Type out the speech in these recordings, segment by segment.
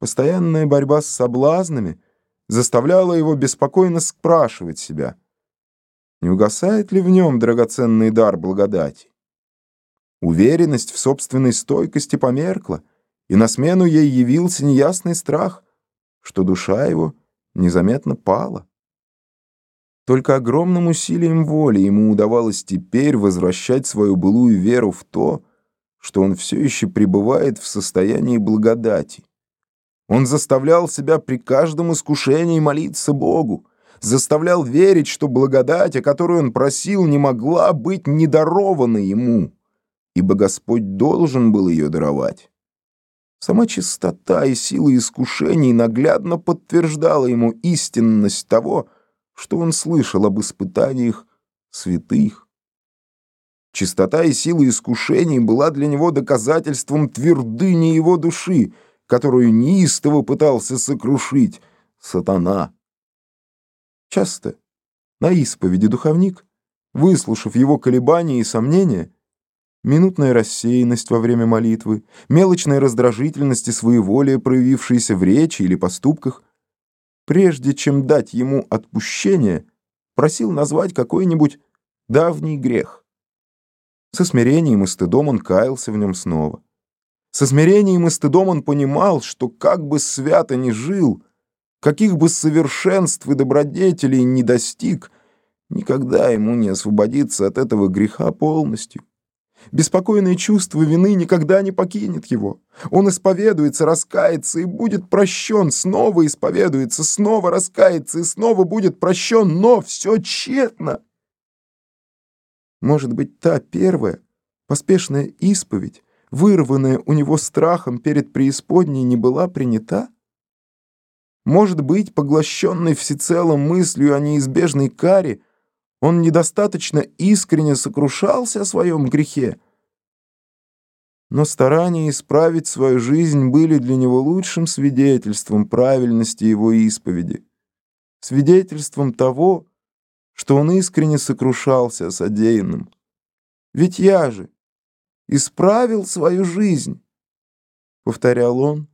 Постоянная борьба с соблазнами заставляла его беспокойно спрашивать себя, не угасает ли в нем драгоценный дар благодати. Уверенность в собственной стойкости померкла, и на смену ей явился неясный страх, что душа его незаметно пала. Только огромным усилием воли ему удавалось теперь возвращать свою былую веру в то, что он все еще пребывает в состоянии благодати. Он заставлял себя при каждом искушении молиться Богу, заставлял верить, что благодать, о которой он просил, не могла быть недарована ему, ибо Господь должен был ее даровать. Сама чистота и сила искушений наглядно подтверждала ему истинность того, что он слышал об испытаниях святых. Чистота и сила искушений была для него доказательством твердыни его души — которую неистово пытался сокрушить сатана. Часто на исповеди духовник, выслушав его колебания и сомнения, минутная рассеянность во время молитвы, мелочная раздражительность и своеволие, проявившиеся в речи или поступках, прежде чем дать ему отпущение, просил назвать какой-нибудь давний грех. Со смирением и стыдом он каялся в нем снова. Со смирением и стыдом он понимал, что как бы свято ни жил, каких бы совершенств и добродетелей не достиг, никогда ему не освободиться от этого греха полностью. Беспокойное чувство вины никогда не покинет его. Он исповедуется, раскается и будет прощен, снова исповедуется, снова раскается и снова будет прощен, но все тщетно. Может быть, та первая, поспешная исповедь, вырванная у него страхом перед преисподней, не была принята? Может быть, поглощенный всецело мыслью о неизбежной каре, он недостаточно искренне сокрушался о своем грехе? Но старания исправить свою жизнь были для него лучшим свидетельством правильности его исповеди, свидетельством того, что он искренне сокрушался о содеянном. Ведь я же, исправил свою жизнь, повторял он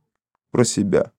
про себя.